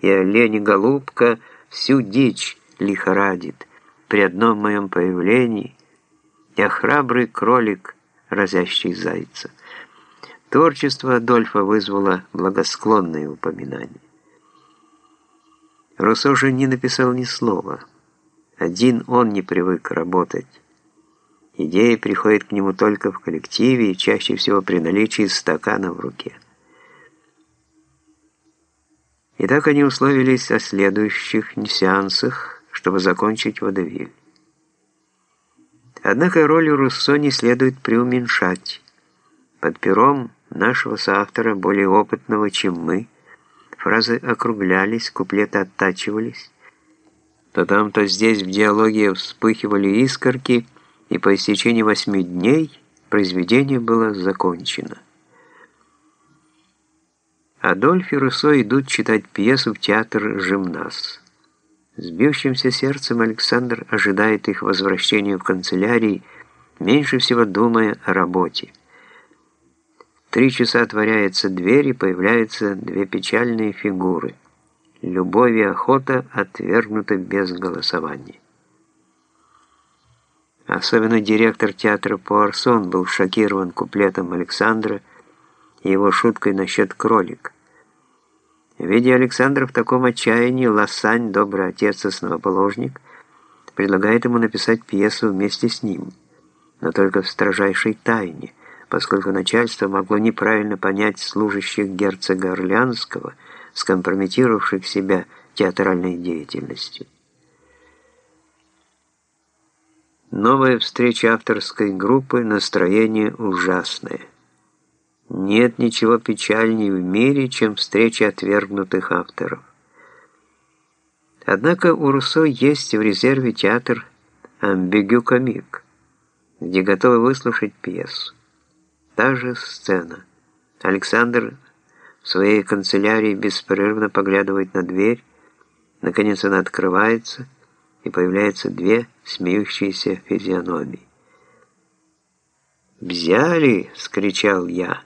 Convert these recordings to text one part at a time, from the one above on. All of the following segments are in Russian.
и олень голубка всю дичь лихорадит. При одном моем появлении я храбрый кролик, разящий зайца. Творчество Адольфа вызвало благосклонные упоминания. Руссо же не написал ни слова. Один он не привык работать. Идея приходит к нему только в коллективе и чаще всего при наличии стакана в руке. И так они условились о следующих сеансах, чтобы закончить водовиль. Однако роль Руссо не следует преуменьшать. Под пером нашего соавтора, более опытного, чем мы, фразы округлялись, куплеты оттачивались. То там, то здесь в диалоге вспыхивали искорки, и по истечении восьми дней произведение было закончено. Адольф и Руссо идут читать пьесу в театр «Жимнас». С бьющимся сердцем Александр ожидает их возвращения в канцелярии, меньше всего думая о работе. Три часа отворяется дверь, и появляются две печальные фигуры. Любовь и охота отвергнуты без голосования. Особенно директор театра Пуарсон был шокирован куплетом Александра и его шуткой насчет кролика. Видя Александра в таком отчаянии, Лассань, добрый отец-основоположник, предлагает ему написать пьесу вместе с ним, но только в строжайшей тайне, поскольку начальство могло неправильно понять служащих герцога Орлеанского, скомпрометировавших себя театральной деятельностью. Новая встреча авторской группы, настроение ужасное. Нет ничего печальнее в мире, чем встреча отвергнутых авторов. Однако у Руссо есть в резерве театр «Амбигю комик», где готовы выслушать пьесу. Та же сцена. Александр в своей канцелярии беспрерывно поглядывает на дверь, наконец она открывается, и появляются две смеющиеся физиономии. «Взяли!» — скричал я.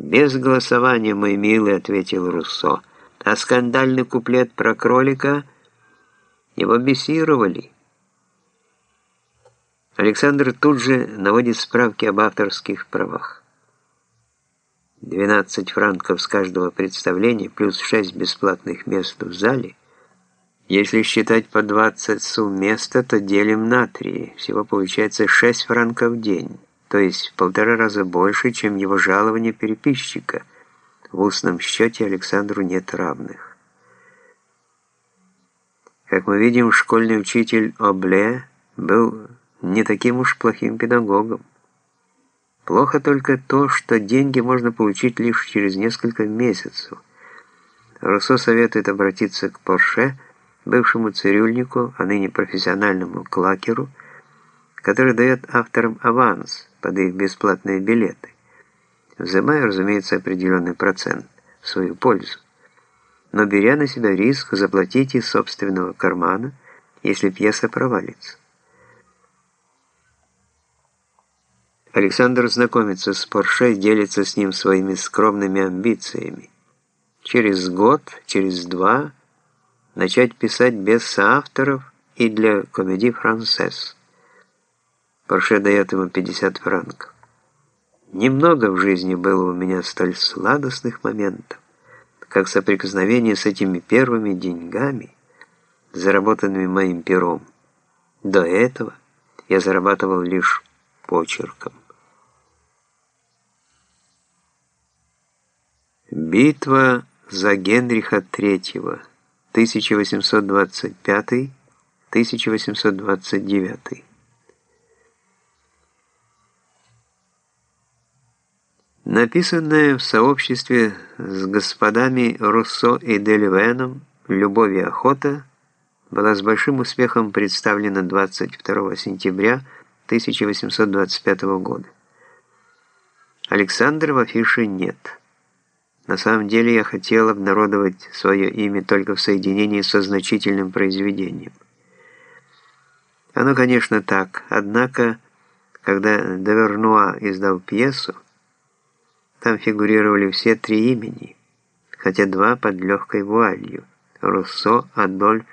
«Без голосования, мой милый», — ответил Руссо. «А скандальный куплет про кролика его бесировали». Александр тут же наводит справки об авторских правах. 12 франков с каждого представления плюс 6 бесплатных мест в зале. Если считать по 20 сумм места, то делим на 3. Всего получается 6 франков в день то есть в полтора раза больше, чем его жалование переписчика. В устном счете Александру нет равных. Как мы видим, школьный учитель Обле был не таким уж плохим педагогом. Плохо только то, что деньги можно получить лишь через несколько месяцев. Руссо советует обратиться к Порше, бывшему цирюльнику, а ныне профессиональному клакеру, который дает авторам аванс – под их бесплатные билеты, взимая, разумеется, определенный процент в свою пользу, но беря на себя риск заплатить из собственного кармана, если пьеса провалится. Александр знакомится с Порше, делится с ним своими скромными амбициями. Через год, через два начать писать без соавторов и для комедии «Францесс». Порше дает ему 50 франков. Немного в жизни было у меня столь сладостных моментов, как соприкосновение с этими первыми деньгами, заработанными моим пером. До этого я зарабатывал лишь почерком. Битва за Генриха III 1825-1829 Написанная в сообществе с господами Руссо и Дельвеном «Любовь и охота» была с большим успехом представлена 22 сентября 1825 года. Александра в афише нет. На самом деле я хотел обнародовать свое имя только в соединении со значительным произведением. Оно, конечно, так, однако, когда Девернуа издал пьесу, там фигурировали все три имени, хотя два под легкой вуалью. Руссо, Адольф